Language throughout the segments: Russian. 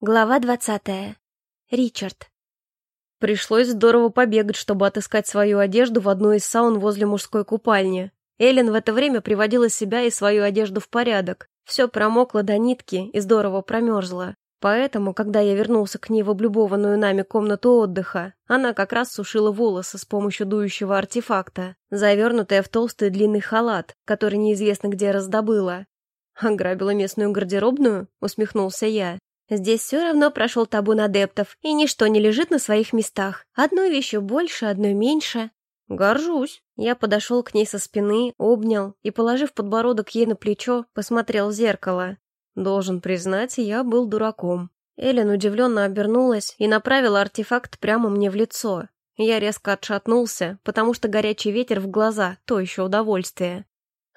Глава двадцатая. Ричард. Пришлось здорово побегать, чтобы отыскать свою одежду в одной из саун возле мужской купальни. Эллен в это время приводила себя и свою одежду в порядок. Все промокло до нитки и здорово промерзло. Поэтому, когда я вернулся к ней в облюбованную нами комнату отдыха, она как раз сушила волосы с помощью дующего артефакта, завернутая в толстый длинный халат, который неизвестно где раздобыла. «Ограбила местную гардеробную?» — усмехнулся я. Здесь все равно прошел табун адептов, и ничто не лежит на своих местах. Одной вещью больше, одной меньше. Горжусь. Я подошел к ней со спины, обнял и, положив подбородок ей на плечо, посмотрел в зеркало. Должен признать, я был дураком. Эллен удивленно обернулась и направила артефакт прямо мне в лицо. Я резко отшатнулся, потому что горячий ветер в глаза — то еще удовольствие.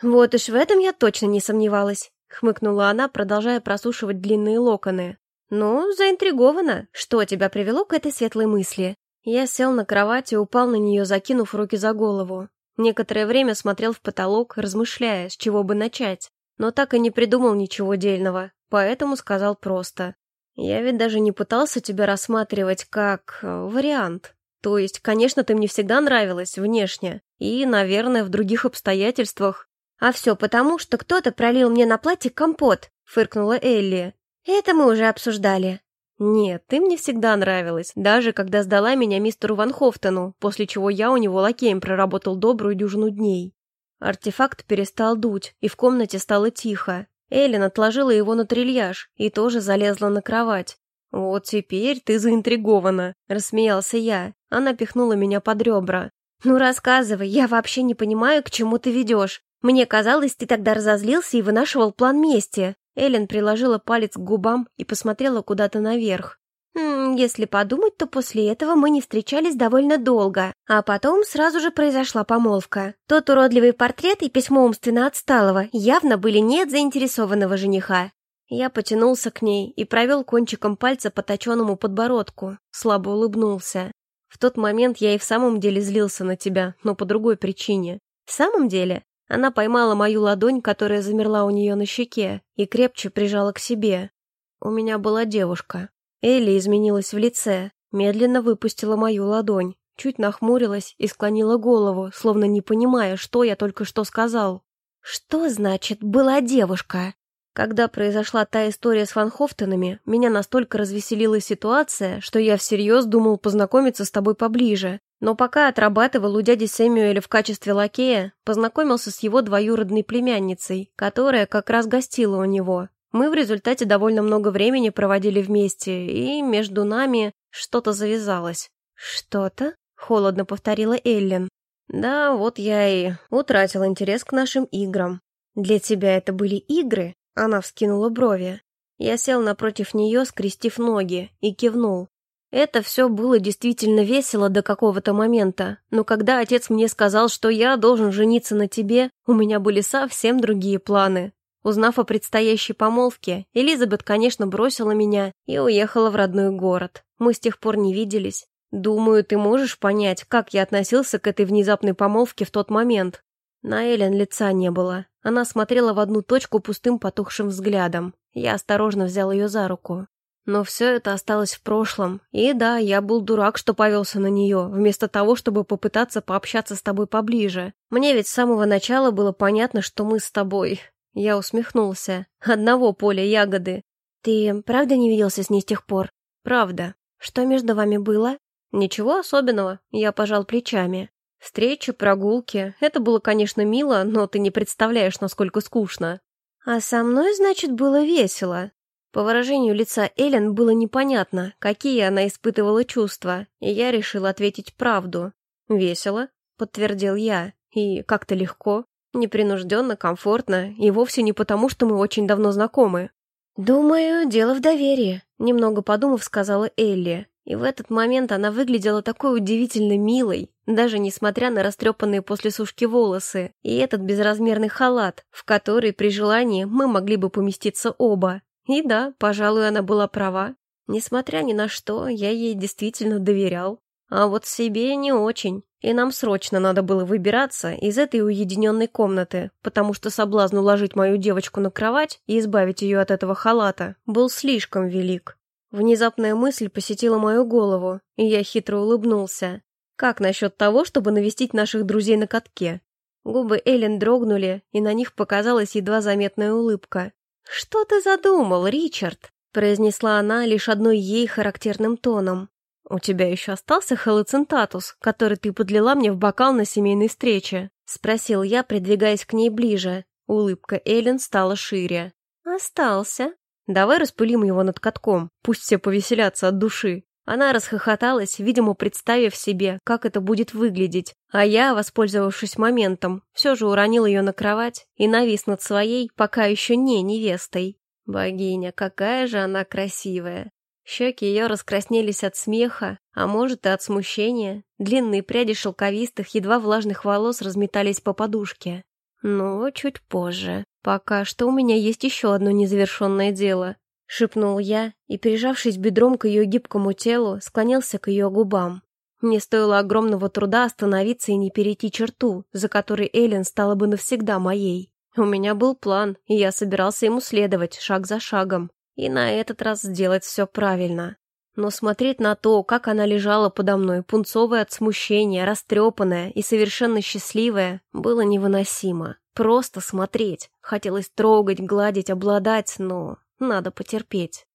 «Вот уж в этом я точно не сомневалась», — хмыкнула она, продолжая просушивать длинные локоны. «Ну, заинтригована. Что тебя привело к этой светлой мысли?» Я сел на кровать и упал на нее, закинув руки за голову. Некоторое время смотрел в потолок, размышляя, с чего бы начать. Но так и не придумал ничего дельного, поэтому сказал просто. «Я ведь даже не пытался тебя рассматривать как... Э, вариант. То есть, конечно, ты мне всегда нравилась внешне. И, наверное, в других обстоятельствах...» «А все потому, что кто-то пролил мне на платье компот», — фыркнула Элли. Это мы уже обсуждали. Нет, ты мне всегда нравилась, даже когда сдала меня мистеру Ван Хофтону, после чего я у него лакеем проработал добрую дюжину дней. Артефакт перестал дуть, и в комнате стало тихо. Эллен отложила его на трильяж и тоже залезла на кровать. «Вот теперь ты заинтригована», — рассмеялся я. Она пихнула меня под ребра. «Ну рассказывай, я вообще не понимаю, к чему ты ведешь. Мне казалось, ты тогда разозлился и вынашивал план мести». Эллен приложила палец к губам и посмотрела куда-то наверх. «Хм, если подумать, то после этого мы не встречались довольно долго, а потом сразу же произошла помолвка. Тот уродливый портрет и письмо умственно отсталого явно были не от заинтересованного жениха. Я потянулся к ней и провел кончиком пальца по точенному подбородку, слабо улыбнулся. В тот момент я и в самом деле злился на тебя, но по другой причине. В самом деле? Она поймала мою ладонь, которая замерла у нее на щеке, и крепче прижала к себе. У меня была девушка. Элли изменилась в лице, медленно выпустила мою ладонь, чуть нахмурилась и склонила голову, словно не понимая, что я только что сказал. «Что значит «была девушка»?» Когда произошла та история с Ванхофтенами, меня настолько развеселила ситуация, что я всерьез думал познакомиться с тобой поближе, но пока отрабатывал у дяди Сэмюэля в качестве лакея, познакомился с его двоюродной племянницей, которая как раз гостила у него. Мы в результате довольно много времени проводили вместе, и между нами что-то завязалось. «Что-то?» — холодно повторила Эллен. «Да, вот я и утратил интерес к нашим играм». «Для тебя это были игры?» — она вскинула брови. Я сел напротив нее, скрестив ноги, и кивнул. Это все было действительно весело до какого-то момента, но когда отец мне сказал, что я должен жениться на тебе, у меня были совсем другие планы. Узнав о предстоящей помолвке, Элизабет, конечно, бросила меня и уехала в родной город. Мы с тех пор не виделись. Думаю, ты можешь понять, как я относился к этой внезапной помолвке в тот момент. На Эллен лица не было. Она смотрела в одну точку пустым потухшим взглядом. Я осторожно взял ее за руку. Но все это осталось в прошлом. И да, я был дурак, что повелся на нее, вместо того, чтобы попытаться пообщаться с тобой поближе. Мне ведь с самого начала было понятно, что мы с тобой... Я усмехнулся. Одного поля ягоды. Ты правда не виделся с ней с тех пор? Правда. Что между вами было? Ничего особенного. Я пожал плечами. Встречи, прогулки. Это было, конечно, мило, но ты не представляешь, насколько скучно. А со мной, значит, было весело. По выражению лица Эллен было непонятно, какие она испытывала чувства, и я решил ответить правду. «Весело», — подтвердил я, — «и как-то легко, непринужденно, комфортно, и вовсе не потому, что мы очень давно знакомы». «Думаю, дело в доверии», — немного подумав, сказала Элли. И в этот момент она выглядела такой удивительно милой, даже несмотря на растрепанные после сушки волосы и этот безразмерный халат, в который при желании мы могли бы поместиться оба. И да, пожалуй, она была права. Несмотря ни на что, я ей действительно доверял. А вот себе не очень. И нам срочно надо было выбираться из этой уединенной комнаты, потому что соблазн уложить мою девочку на кровать и избавить ее от этого халата был слишком велик. Внезапная мысль посетила мою голову, и я хитро улыбнулся. Как насчет того, чтобы навестить наших друзей на катке? Губы Эллен дрогнули, и на них показалась едва заметная улыбка. «Что ты задумал, Ричард?» — произнесла она лишь одной ей характерным тоном. «У тебя еще остался халоцинтатус, который ты подлила мне в бокал на семейной встрече?» — спросил я, придвигаясь к ней ближе. Улыбка Эллен стала шире. «Остался. Давай распылим его над катком, пусть все повеселятся от души». Она расхохоталась, видимо, представив себе, как это будет выглядеть, а я, воспользовавшись моментом, все же уронил ее на кровать и навис над своей, пока еще не невестой. Богиня, какая же она красивая. Щеки ее раскраснелись от смеха, а может и от смущения. Длинные пряди шелковистых, едва влажных волос разметались по подушке. Но чуть позже. Пока что у меня есть еще одно незавершенное дело шепнул я и, прижавшись бедром к ее гибкому телу, склонился к ее губам. Мне стоило огромного труда остановиться и не перейти черту, за которой Эллен стала бы навсегда моей. У меня был план, и я собирался ему следовать, шаг за шагом, и на этот раз сделать все правильно. Но смотреть на то, как она лежала подо мной, пунцовая от смущения, растрепанная и совершенно счастливая, было невыносимо. Просто смотреть. Хотелось трогать, гладить, обладать, но надо потерпеть.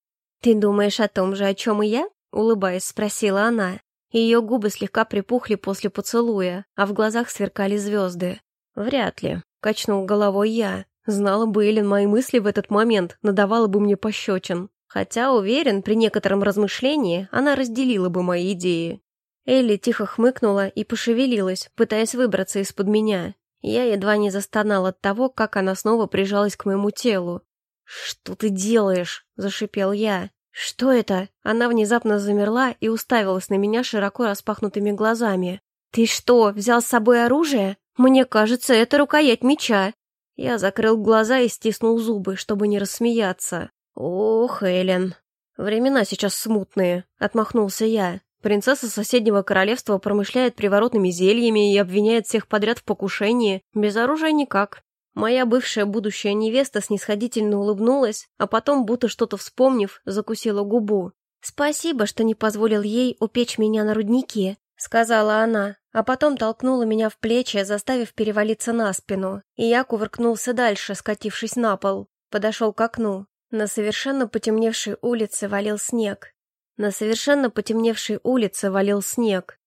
«Ты думаешь о том же, о чем и я?» — улыбаясь, спросила она. Ее губы слегка припухли после поцелуя, а в глазах сверкали звезды. «Вряд ли», — качнул головой я. Знала бы Эллен мои мысли в этот момент, надавала бы мне пощечин. Хотя, уверен, при некотором размышлении она разделила бы мои идеи. Элли тихо хмыкнула и пошевелилась, пытаясь выбраться из-под меня. Я едва не застонал от того, как она снова прижалась к моему телу. «Что ты делаешь?» — зашипел я. «Что это?» Она внезапно замерла и уставилась на меня широко распахнутыми глазами. «Ты что, взял с собой оружие? Мне кажется, это рукоять меча». Я закрыл глаза и стиснул зубы, чтобы не рассмеяться. «Ох, Эллен, времена сейчас смутные», — отмахнулся я. Принцесса соседнего королевства промышляет приворотными зельями и обвиняет всех подряд в покушении. Без оружия никак. Моя бывшая будущая невеста снисходительно улыбнулась, а потом, будто что-то вспомнив, закусила губу. «Спасибо, что не позволил ей упечь меня на руднике», — сказала она, а потом толкнула меня в плечи, заставив перевалиться на спину, и я кувыркнулся дальше, скатившись на пол. Подошел к окну. На совершенно потемневшей улице валил снег. На совершенно потемневшей улице валил снег.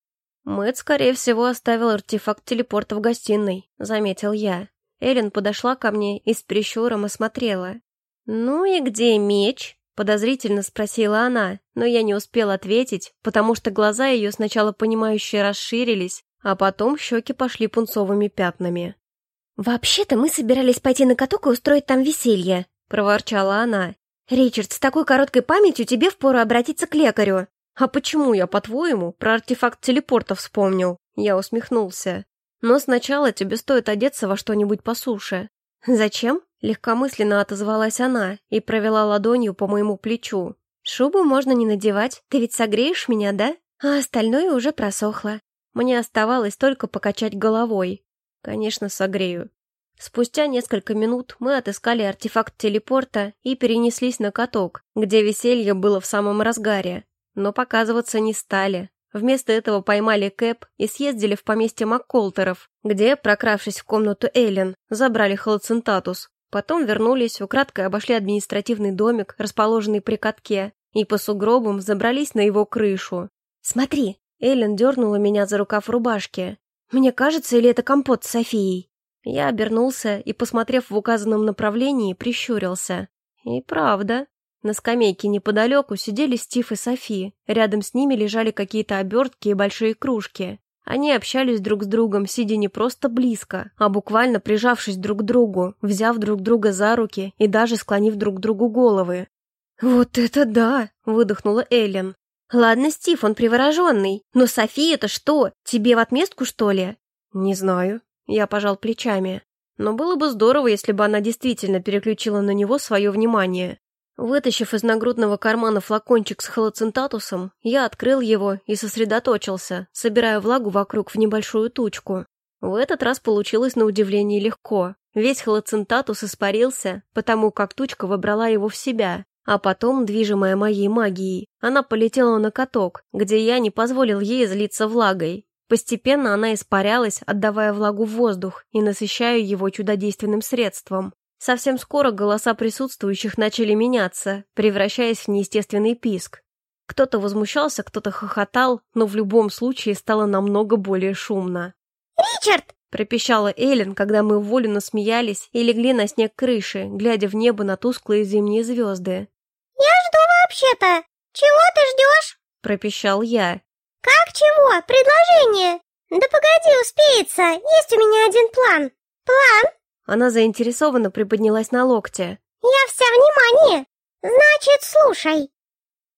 Мэт, скорее всего, оставил артефакт телепорта в гостиной, заметил я. Эллен подошла ко мне и с прищуром осмотрела. «Ну и где меч?» — подозрительно спросила она, но я не успел ответить, потому что глаза ее сначала понимающе расширились, а потом щеки пошли пунцовыми пятнами. «Вообще-то мы собирались пойти на каток и устроить там веселье», — проворчала она. «Ричард, с такой короткой памятью тебе впору обратиться к лекарю». «А почему я, по-твоему, про артефакт телепорта вспомнил?» Я усмехнулся. Но сначала тебе стоит одеться во что-нибудь по суше. Зачем? Легкомысленно отозвалась она и провела ладонью по моему плечу. Шубу можно не надевать, ты ведь согреешь меня, да? А остальное уже просохло. Мне оставалось только покачать головой. Конечно, согрею. Спустя несколько минут мы отыскали артефакт телепорта и перенеслись на каток, где веселье было в самом разгаре. Но показываться не стали. Вместо этого поймали Кэп и съездили в поместье Макколтеров, где, прокравшись в комнату Эллен, забрали холоцинтатус. Потом вернулись, украдкой обошли административный домик, расположенный при катке, и по сугробам забрались на его крышу. «Смотри!» — Эллен дернула меня за рукав рубашки. «Мне кажется, или это компот с Софией?» Я обернулся и, посмотрев в указанном направлении, прищурился. И правда, на скамейке неподалеку сидели Стив и Софи. Рядом с ними лежали какие-то обертки и большие кружки. Они общались друг с другом, сидя не просто близко, а буквально прижавшись друг к другу, взяв друг друга за руки и даже склонив друг другу головы. «Вот это да!» — выдохнула Эллен. «Ладно, Стив, он привороженный. Но Софи это что, тебе в отместку, что ли?» «Не знаю». Я пожал плечами. Но было бы здорово, если бы она действительно переключила на него свое внимание. Вытащив из нагрудного кармана флакончик с холоцинтатусом, я открыл его и сосредоточился, собирая влагу вокруг в небольшую тучку. В этот раз получилось на удивление легко. Весь холоцинтатус испарился, потому как тучка вобрала его в себя, А потом, движимая моей магией, она полетела на каток, где я не позволил ей злиться влагой. Постепенно она испарялась, отдавая влагу в воздух и насыщая его чудодейственным средством. Совсем скоро голоса присутствующих начали меняться, превращаясь в неестественный писк. Кто-то возмущался, кто-то хохотал, но в любом случае стало намного более шумно. «Ричард!» — пропищала Эллен, когда мы волю насмеялись и легли на снег крыши, глядя в небо на тусклые зимние звезды. «Я жду вообще-то! Чего ты ждешь?» — пропищал я. «Как чего? Предложение? Да погоди, успеется, есть у меня один план. План?» Она заинтересованно приподнялась на локте. «Я вся внимание! Значит, слушай,